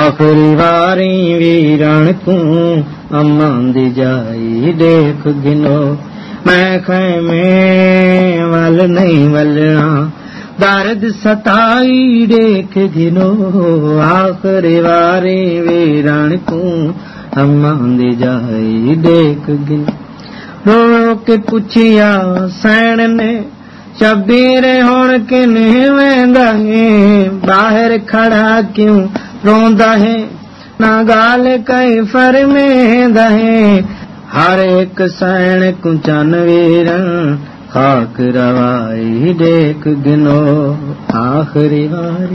آخری واری ویران کو امان دی جائی دیکھ گنو میں خیمے ول نہیں ولنا درد ستائی دیکھ گنو آخری واری ویران کو امان دی جائی دیکھ گنو رو کے پوچھیا سین نے شبیر ہون کے نہیں باہر کھڑا کیوں روندا ہے نہ گال کئی فرمے دہیں ہر ایک سین کچن چن ویر، خاک روائی دیکھ گنو آخری واری۔